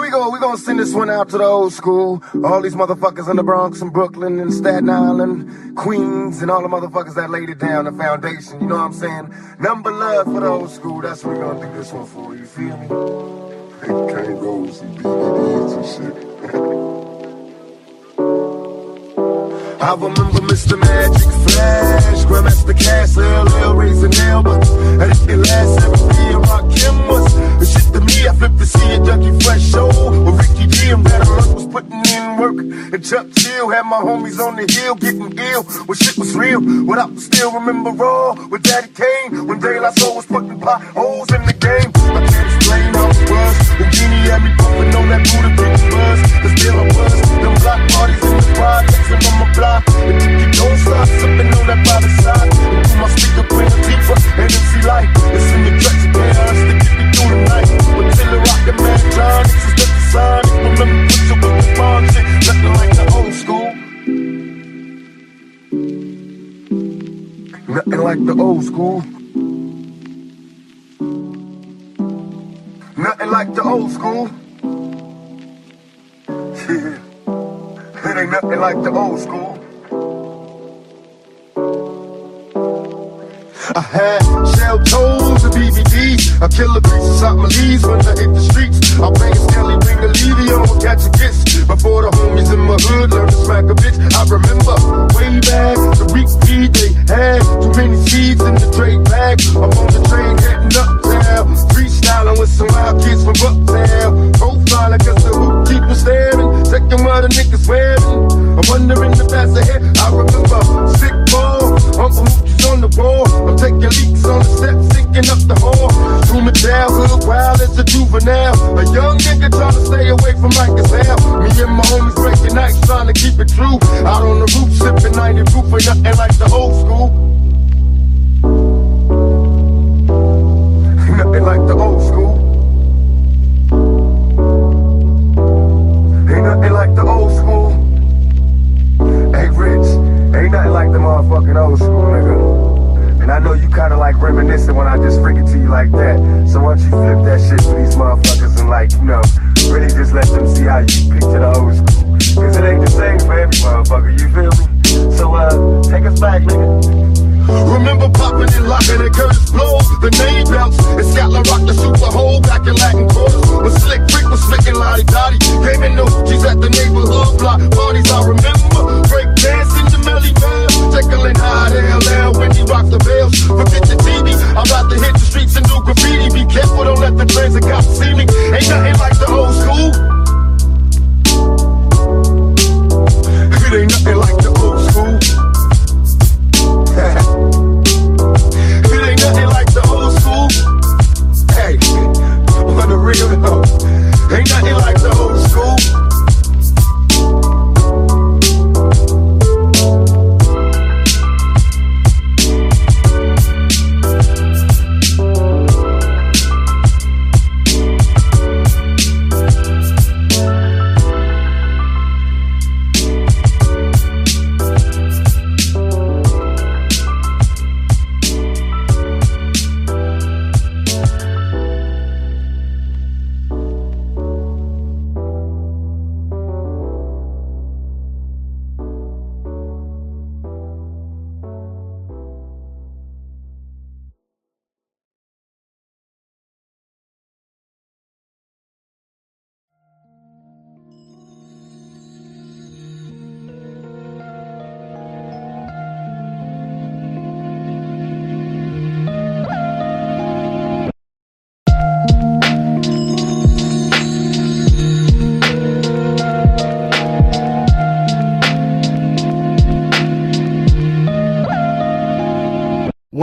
Here we go. We're gonna send this one out to the old school. All these motherfuckers in the Bronx and Brooklyn and Staten Island, Queens, and all the motherfuckers that laid it down, the foundation. You know what I'm saying? Number love for the old school. That's what we're gonna do this one for. You feel me? Can't go with some DVDs and shit. I remember Mr. Magic Flash, Grandmaster Caz, LL, raising buttons. And if it last ever be a rock Kim the shit to me. I flipped to see a Dougie Fresh show with Ricky G and Better Luck was putting in work. And Chuck Chill had my homies on the hill getting ill when shit was real. What I still remember raw with Daddy Kane when La Soul was putting potholes in the game. Was. Whodini had me pumping on that Buddha King buzz. Cause there I was, them block parties in the projects and on my block. And you don't stop sipping on that private side. And through my speaker print deeper and MC Lyte. It's in the tracks chaos to get me through the night. But till the rockin' man John, is just the sign. Remember put you with the bomb shit, nothing like the old school. Nothing like the old school. Like the old school. Yeah. It ain't nothing like the old school. I had shell toes and BBDs. I kill the beats inside my leaves when I hit the streets. I bang a skelly, bring a levy on, catch a kiss. Before the homies in my hood learn to smack a bitch. I remember way back the week they had too many seeds in the trade bag. I'm on the train heading uptown, freestyling with some wild kids from Bucktown. Profiling cause the hoop keep staring. Second what the niggas wearing. I'm wondering if that's ahead. I remember sick ball, Uncle Mookie's on the wall. I'm taking leaks on the steps, sinking up the hall. Through my childhood, wild as a juvenile. A young nigga trying to stay away from like as. Me and my homies breaking nights, trying to keep it true. Out on the roof, sipping 90 proof, ain't nothing like the old school.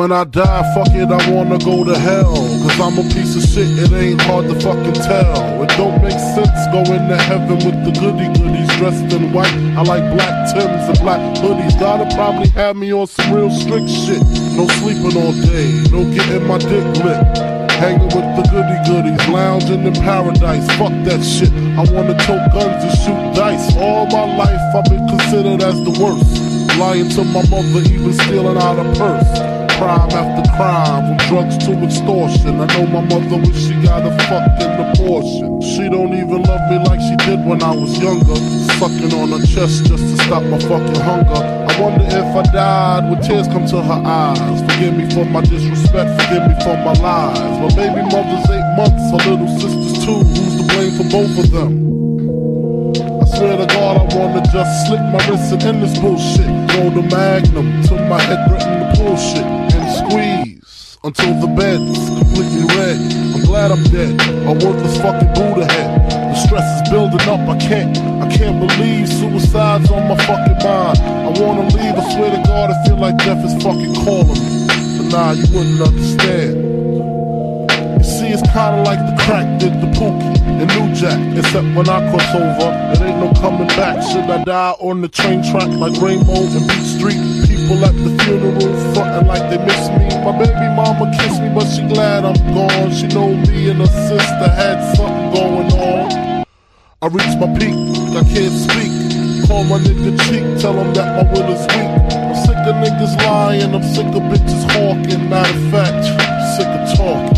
When I die, fuck it, I wanna go to hell. Cause I'm a piece of shit, it ain't hard to fucking tell. It don't make sense going to heaven with the goody goodies dressed in white. I like black Tims and black hoodies. Gotta probably have me on some real strict shit. No sleeping all day, no getting my dick lit. Hanging with the goody goodies, lounging in paradise. Fuck that shit. I wanna tote guns and shoot dice. All my life I've been considered as the worst. Lying to my mother, even stealing out a purse crime after crime, from drugs to extortion. I know my mother wish she got a fucking abortion. She don't even love me like she did when I was younger. Sucking on her chest just to stop my fucking hunger. I wonder if I died, would tears come to her eyes? Forgive me for my disrespect, forgive me for my lies. My baby mother's eight months, her little sister's two. Who's to blame for both of them? I swear to God, I wanna just slit my wrist and end this bullshit. Throw the magnum to my head, threaten the bullshit until the bed is completely red. I'm glad I'm dead. A worthless fucking Buddha head. The stress is building up. I can't, I can't believe suicide's on my fucking mind. I wanna leave. I swear to God, I feel like death is fucking calling me. But nah, you wouldn't understand. You see, it's kinda like the crack did the pookie and New Jack. Except when I cross over, there ain't no coming back. Should I die on the train track like Ramo and Beat Street? People at the funeral frontin' like they miss me. My baby mama kissed me, but she glad I'm gone. She know me and her sister had something going on. I reached my peak, I can't speak. Call my nigga Chic, tell him that my will is weak. I'm sick of niggas lying, I'm sick of bitches hawking. Matter of fact, sick of talking.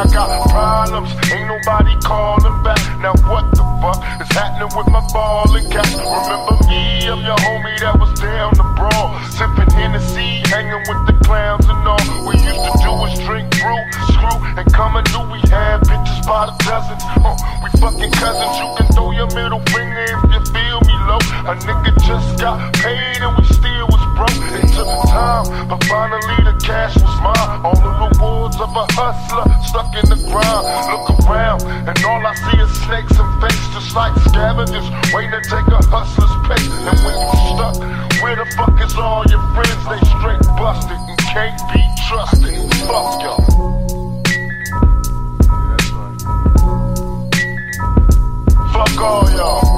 I got problems, ain't nobody calling back. Now what the fuck is happening with my ball and cat? Remember me, I'm your homie that was down the brawl. Sipping Hennessy, hanging with the clowns and all. We used to do is drink brew, screw, and come and do we had bitches by the dozens. Uh, we fucking cousins, you can throw your middle finger if you feel me low. A nigga just got paid and we still was broke. It took time, but finally the cash a hustler stuck in the ground. Look around, and all I see is snakes and fakes, just like scavengers waiting to take a hustler's pay. And when you stuck, where the fuck is all your friends? They straight busted and can't be trusted. Fuck y'all. Fuck all y'all.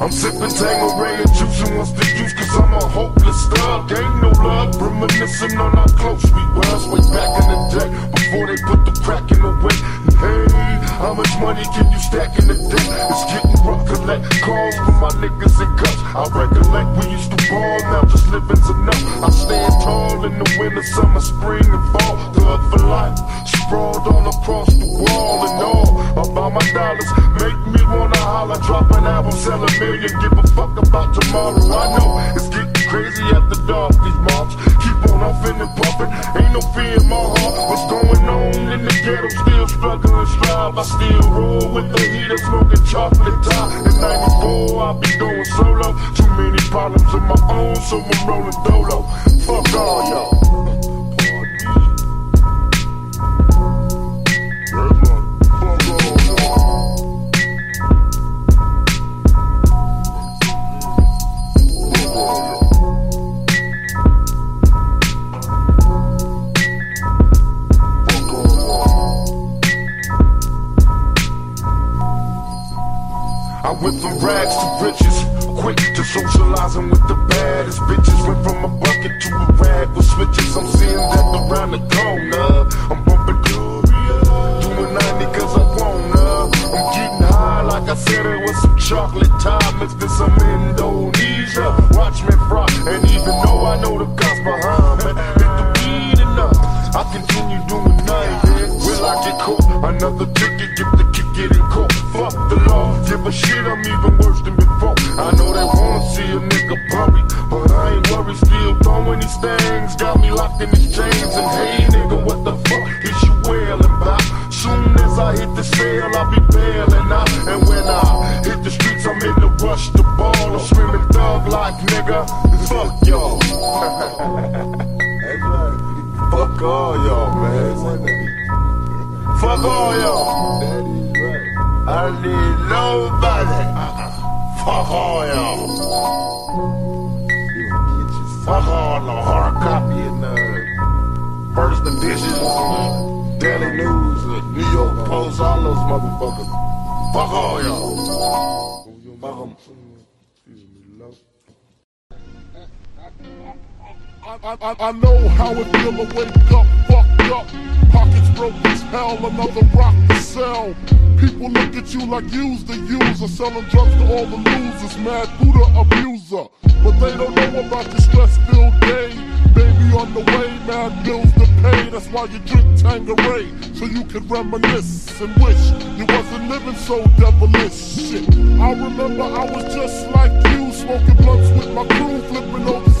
I'm sipping Tanqueray and juicing what's the use cause I'm a hopeless thug. Ain't no love, reminiscing on how close we was way back in the day before they put the crack in the way. Hey, how much money can you stack in a day? It's getting rough, collect calls from my niggas and cups. I recollect we used to ball, now just living's enough. I stand tall in the winter, summer, spring, and fall. Thug for life, sprawled all across the wall and all. About my dollars, make me wanna holler, drop an album, sell a million, give a fuck about tomorrow. I know it's getting crazy at the dark, these mobs keep on huffing and puffing. Ain't no fear in my heart. What's going on in the ghetto? Still struggling, strive. I still roll with the heater, smoking chocolate top. In 94, I'll be going solo. Too many problems of my own, so I'm rolling dolo. Fuck all y'all. Rags to riches, quick to socializing with the baddest bitches. Went from a bucket to a rag with switches. I'm seeing that around the corner. I'm bumping Gloria, doing 90 cause I wanna. I'm getting high like I said it was some chocolate time. Mixed in some Indonesia. Watch me fry, and even though I know the cops behind me, hit the weed enough. I continue doing 90. Will I get caught? Another ticket, get the kick it in court. Fuck the law, give a shit, I'm even worse than before. I know they wanna see a nigga bury, but I ain't worried, still throwing these things. Got me locked in these chains, and hey nigga, what the fuck is you wailing about? Soon as I hit the cell, I'll be bailing out. And when I hit the streets, I'm in the rush the ball. I'm screaming thug like nigga, fuck y'all. Fuck all y'all, man. Fuck all y'all. I need nobody. Fuck all y'all. Fuck all the hard copy and uh, first edition, Daily News, uh, New York Post, all those motherfuckers. Fuck all y'all. Fuck 'em. I, I, I know how it feel to wake up, fucked up. Pockets broke as hell, another rock to sell. People look at you like you's the user, selling drugs to all the losers, mad Buddha abuser. But they don't know about the stress-filled day. Baby on the way, mad bills to pay. That's why you drink Tanqueray, so you can reminisce and wish you wasn't living so devilish. Shit, I remember I was just like you, smoking blunts with my crew, flipping over 62s,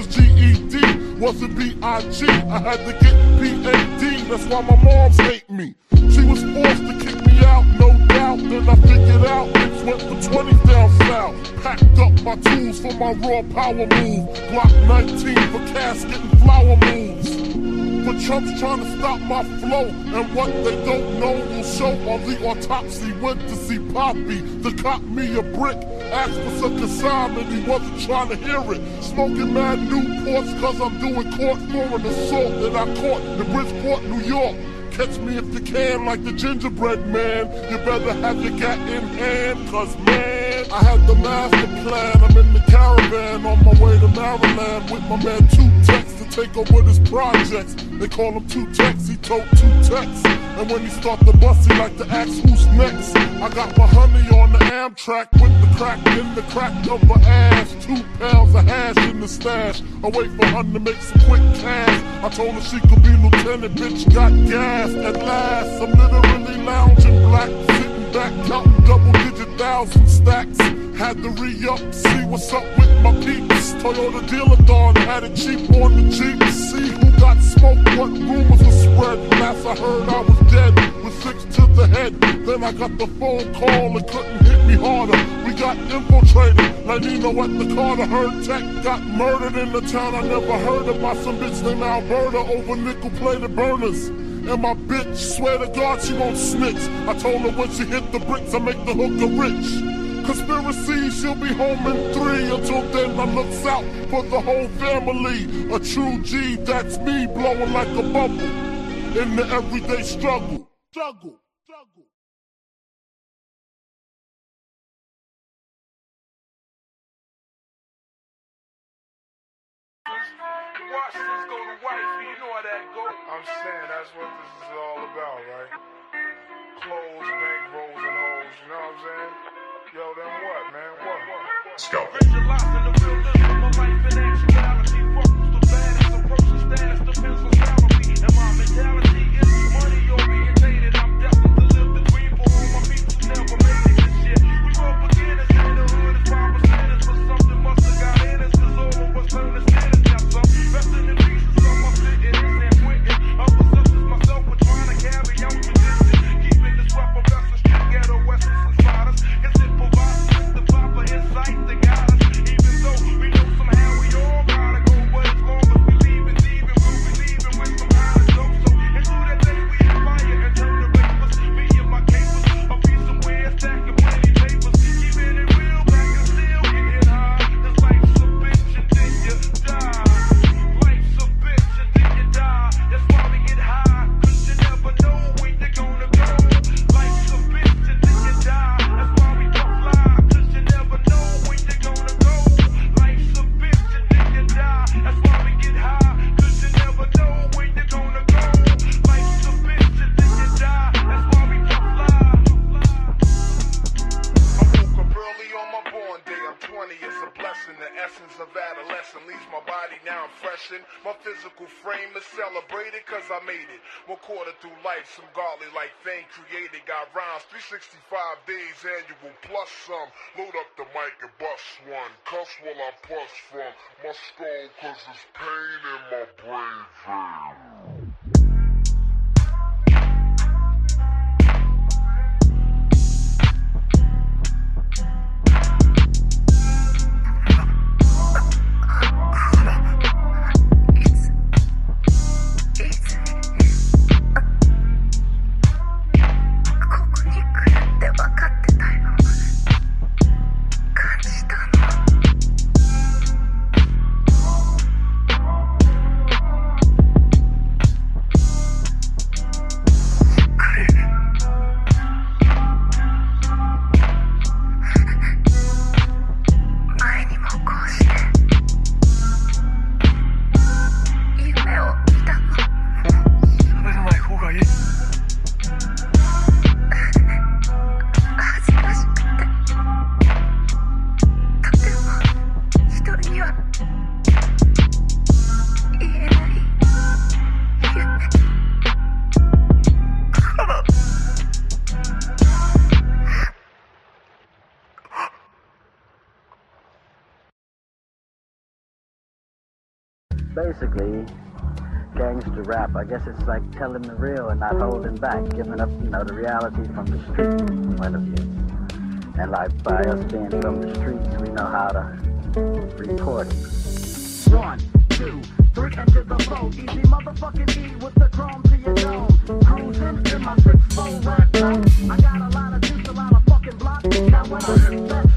cause GED wasn't B-I-G. I had to get P-A-D, that's why my moms hate me. She was forced to kick me out, no doubt. Then I figured out niggas went for 20 down south. Packed up my tools for my raw power move. Block 19 for casket and flower moves. But Trump's trying to stop my flow, and what they don't know will show on the autopsy. Went to see Poppy to cop me a brick. Asked for some consignment, he wasn't trying to hear it. Smoking mad Newports, cause I'm doing court for an assault that I caught in Bridgeport, New York. Catch me if you can, like the gingerbread man. You better have your gat in hand, cause man, I have the master plan. I'm in the caravan on my way to Maryland with my man Two take over this projects. They call him Two Tex, he told Two Tex. And when he start the bus, he like to ask who's next. I got my honey on the Amtrak with the crack in the crack of her ass. Two pounds of hash in the stash. I wait for her to make some quick cash. I told her she could be lieutenant, bitch, got gas. At last, I'm literally lounging black, back, counting double digit thousand stacks. Had to re-up, see what's up with my peeps. Toyota dealer Dawn had it cheap on the Jeep. See who got smoked, what rumors were spread. Last I heard I was dead, with six to the head. Then I got the phone call and couldn't hit me harder. We got infiltrated, like Nino at the Carter. Heard Tech got murdered in the town I never heard of by some bitch named Alberta over nickel plated burners. And my bitch, swear to God, she won't snitch. I told her when she hit the bricks, I make the hooker rich. Conspiracy, she'll be home in three. Until then, I looks out for the whole family. A true G, that's me, blowing like a bubble. In the everyday struggle. Struggle. Struggle. Watch this go to wifey, you know how that go. I'm saying that's what this is all about, right? Clothes, bank rolls, and hoes, you know what I'm saying? Yo, then what, man? What? Visualizing the created. 365 days annual plus some. Load up the mic and bust one. Cuss while I plus from my skull cause there's pain in my brain. Basically gangster rap. I guess it's like telling the real and not holding back, giving up, you know, the reality from the street point of view. And like by us being from the streets, we know how to report it. One, two, three, enter the flow. Eazy motherfucking E with the chrome to your dome. Cruising in my six four red. I got a lot of juice, a lot of fucking blocks. Now when I hit that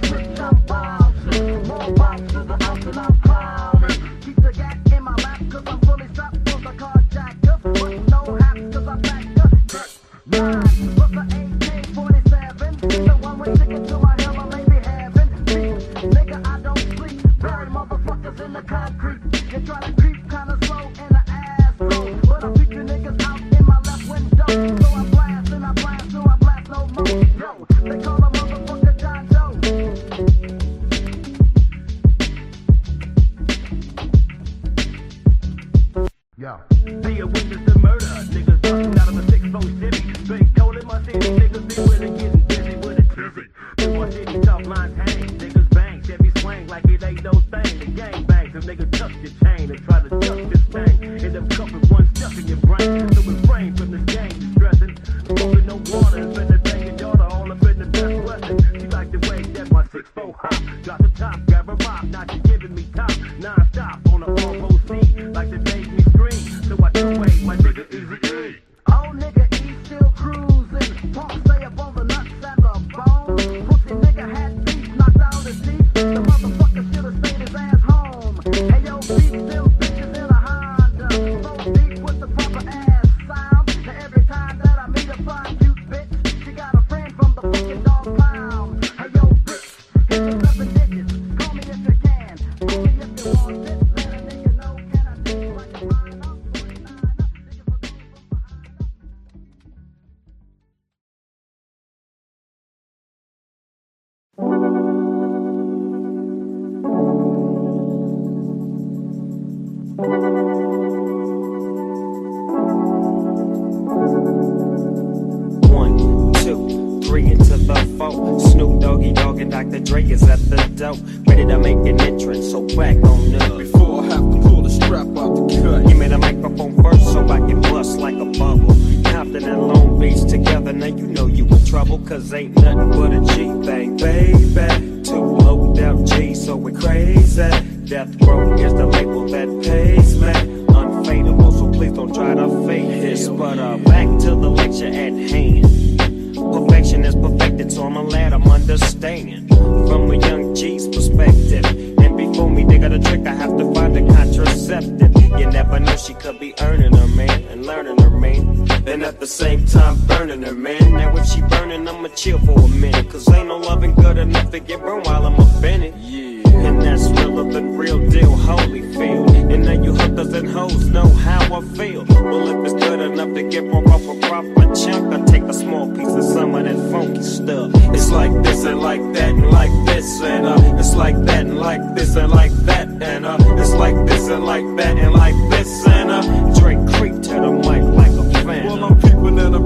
burning her man. Now if she burning, I'ma chill for a minute. Cause ain't no loving good enough to get burned while I'm offended. Yeah. And that's realer than real deal, Holyfield. And now you hookers and hoes know how I feel. Well, if it's good enough to get broke off a proper chunk, I take a small piece of some of that funky stuff. It's like this and like that and like this and uh, it's like that and like this and like that and uh, it's like this and like that and like this and uh, Dre creep to the mic like a fan. Well, I'm peeping and I'm creeping and I'm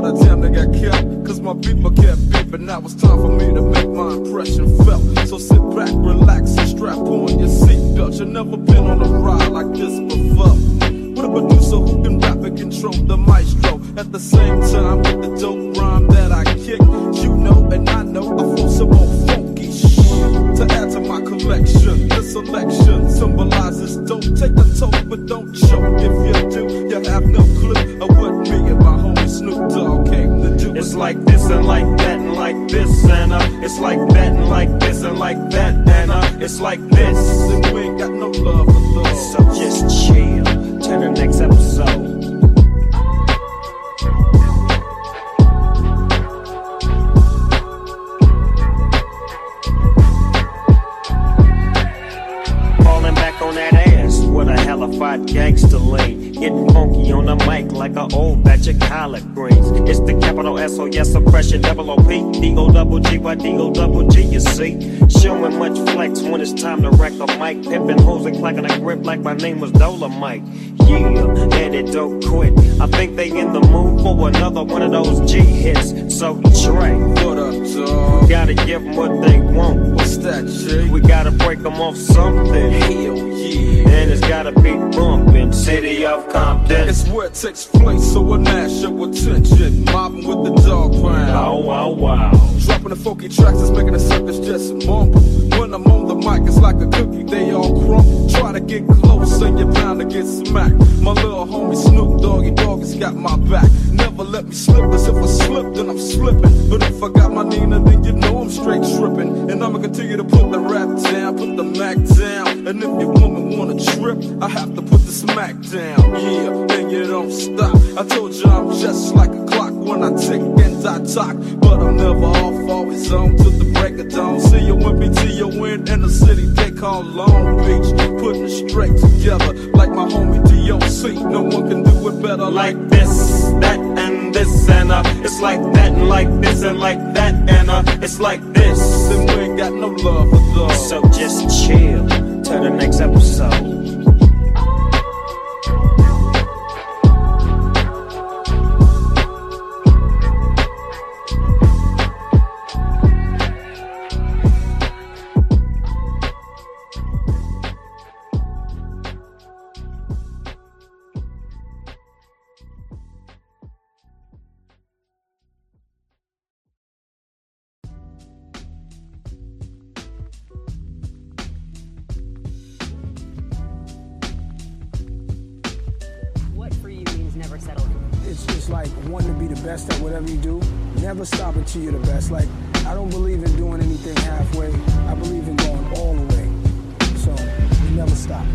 But I damn near got killed, cause my beeper kept beeping. Now it's time for me to make my impression felt. So sit back, relax, and strap on your seatbelt. You've never been on a ride like this before. With a producer who can rap and control the maestro. At the same time, with the dope rhyme that I kick. You know, and I know I more funky shit. To add to my collection, This selection symbolizes don't take a toke, but don't choke. If you do, you have no clue of what me and my homie Snoop Dogg came to do. It's like this and like that and like this and uh, it's like that and like this and like that and uh, it's like this. And we ain't got no love see, showing much flex when it's time to wreck a mic. Pimping hoes and clacking a grip like my name was Dolomite. Yeah, and it don't quit. I think they in the mood for another one of those G hits. So up, dog? gotta give 'em what they want. What's that, G? We gotta break 'em off something. Hell yeah. And it's gotta be bumpin', city of Compton. It's where it takes place, so a national attention. Mobbing with the dog pound. Wow, wow, wow. Dropping the funky tracks is making the suckers just mumble. When I'm on the mic, it's like a cookie, they all crumble. Try to get close and you're bound to get smacked. My little homie Snoop Doggy Has got my back. Never let me slip, cause if I slip, then I'm slipping. But if I got my Nina, then you know I'm straight tripping. And I'ma continue to put the rap down, put the Mac down. And if your woman wanna trip, I have to put the smack down. Yeah, and you don't stop. I told you I'm just like a when I tick and I talk. But I'm never off, always on to the break of dawn. See you when BTON in the city they call Long Beach. Putting it straight together like my homie DOC. No one can do it better like this, that, and this, and uh, it's like that, and like this, and like that, and uh, it's like this. And we ain't got no love for dogs. So just chill till the next episode. Like wanting to be the best at whatever you do. Never stop until you're the best. Like, I don't believe in doing anything halfway. I believe in going all the way. So, you never stop.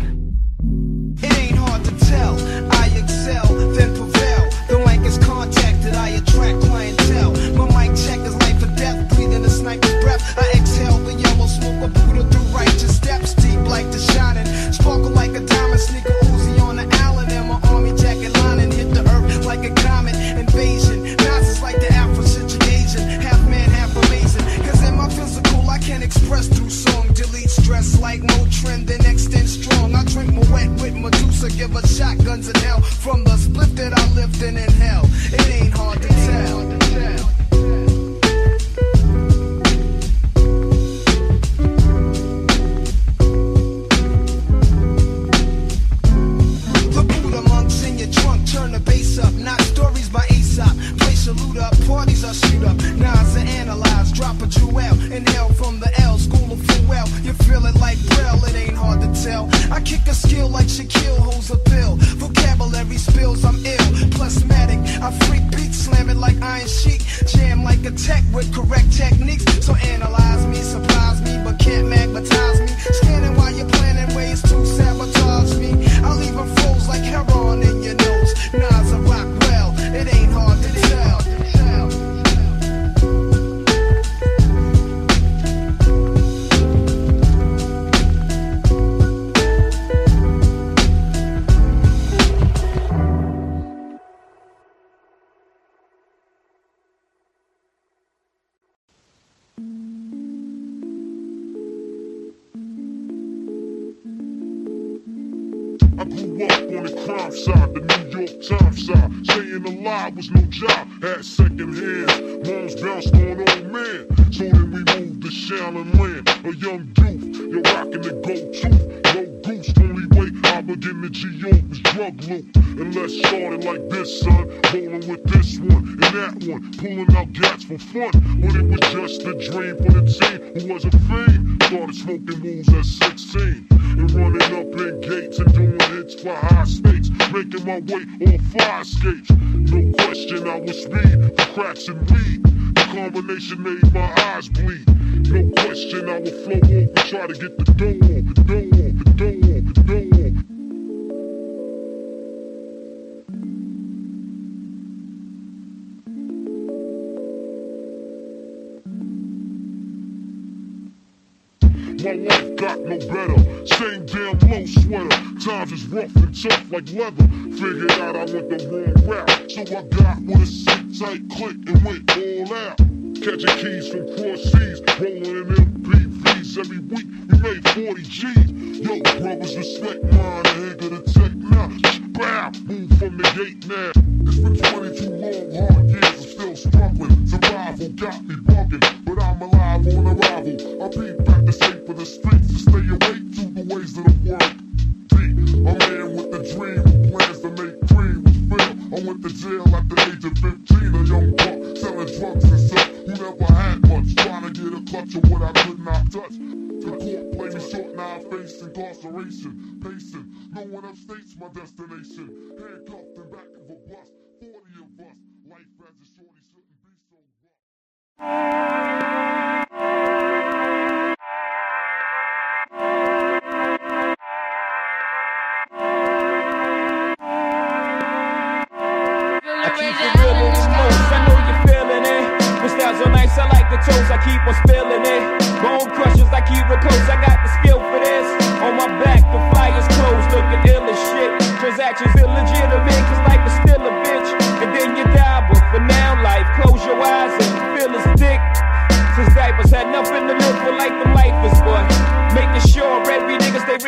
It ain't hard to tell. I excel, then prevail. Land. A young youth, you're rocking the go-to. No goose, only way I begin to G.O. was drug loot. And let's start it like this, son. Rolling with this one and that one. Pulling out gats for fun. But it was just a dream for the team who was a fiend. Started smoking wools at 16. And running up in gates and doing hits for high stakes. Making my way on fire skates. No question I was speed for cracks and weed. Combination made my eyes bleed. No question I will flow off and try to get the dough off, the dough off, the dough off, the dough off. My life got no better. Same damn low sweater. Times is rough and tough like leather. Figured out I went the wrong route. So I got with a sit tight click and went all out. Catching keys from cross seas, rolling in MPVs every week. We made 40 G's. Yo, brothers, respect mine. A hig of the tech now. Bow, move from the gate now. It's been 22 long, hard years. I'm still struggling. Survival got me bugging,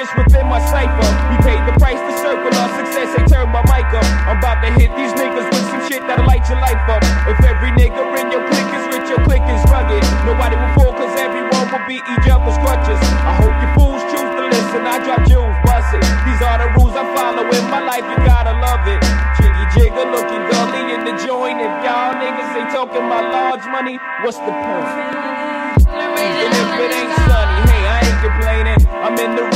stay within my cipher. We paid the price to circle our success, they turn my mic up. I'm about to hit these niggas with some shit that'll light your life up. If every nigga in your clique is rich, your clique is rugged. Nobody will fall, cause everyone will be each other's crutches. I hope you fools choose to listen, I drop jewels, bust it. These are the rules I follow in my life, you gotta love it. Jiggy jigger looking gully in the joint. If y'all niggas ain't talking my large money, what's the point? Even if it ain't sunny, hey, I ain't complaining. I'm in the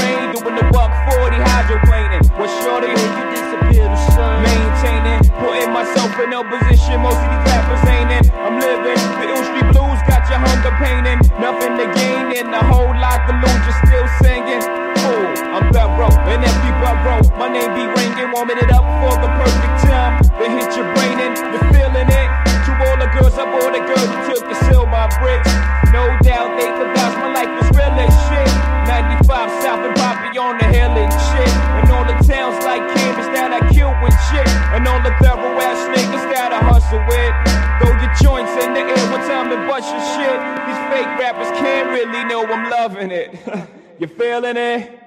in a position most of these rappers ain't in. I'm living the ill street blues, got your hunger painting. Nothing to gain and a whole lot to lose, just still singing. Fool, I'm thorough, an empty burrow. My name be ringing, warming it up for the perfect time. Then hit your brain and you're feeling rappers can't really know I'm loving it. you feeling it?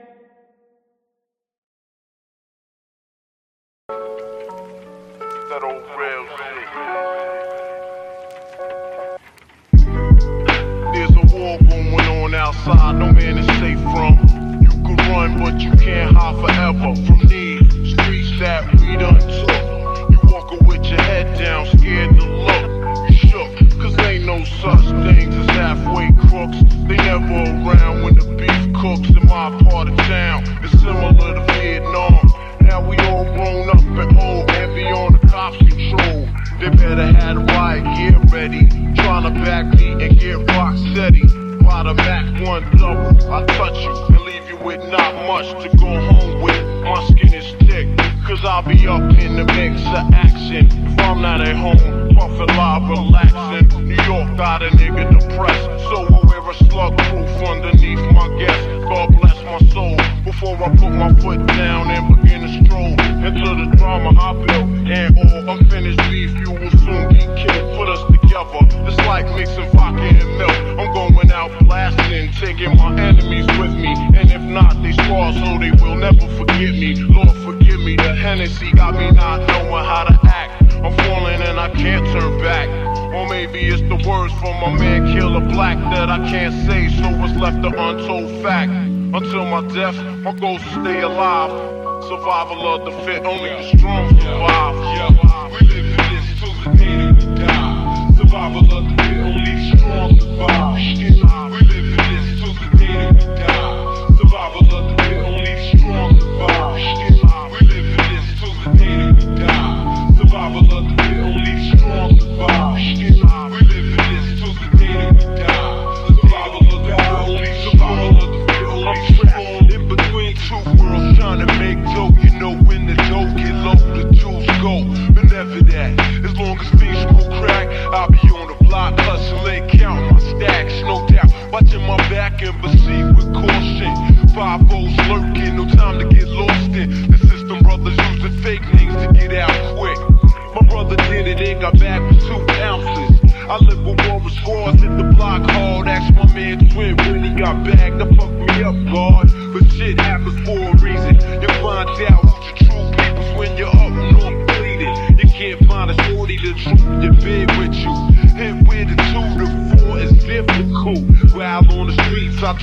That old real shit. There's a war going on outside, no man is safe from. You can run, but you can't hide forever from these streets that we done took. You walking with your head down, scared to look. You shook, cause ain't no such things as halfway crooks. They never around when the beef cooks in my part of town. It's similar to Vietnam. Now we all grown up and old, heavy on the cops' control. They better have riot gear ready. Trying to back me and get rock steady. By the Mac 1 double, I touch you and leave you with not much to go home with. My skin is thick, cause I'll be up in the mix of action. If I'm not at home, puffin' live, relaxing. New York got a nigga depressed, so I wear a slug proof underneath my guest. God bless my soul before I put my foot down and begin to stroll into the drama I built. And all unfinished beef, you will soon get killed. Put us together, it's like mixing vodka and milk. I'm going out blasting, taking my enemies with me. And if not, they scar so oh, they will never forget me. Lord, forgive me. The Hennessy got me not knowing how to act. I'm falling and I can't turn back. Or maybe it's the words from my man Killer Black that I can't say, so it's left the untold fact. Until my death, my goal is to stay alive. Survival of the fit, only the strong survive. Yeah, we live in this till the day that we die. Survival of the fit, only the strong survive.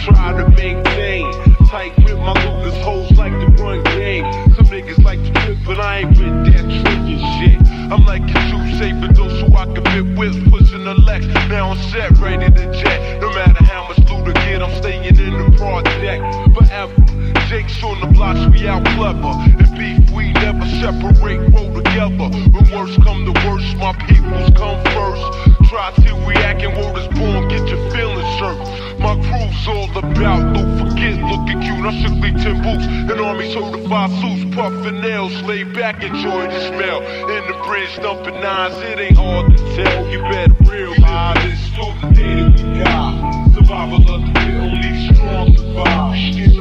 Try to maintain. Tight with my Lucas hoes like to run game. Some niggas like to trip, but I ain't with that tricking shit. I'm like a true safe for those who I can fit with, pushing the Lex. Now I'm set, ready to jet. No matter how much loot I get, I'm staying in the project forever. Jake's on the blocks, we out clever. And beef, we never separate, roll together. When worst come to worst, my peoples come first. Try till we acting word is born, get your feelings hurt. My crew's all about, don't forget, looking cute. I strictly Louis Vuitton boots, and army certified suits, puffin' nails, lay back, enjoy the smell. In the bridge, dumping nines, it ain't hard to tell. You better realize it's so the day that we die. Survival of the fit, only strong survive.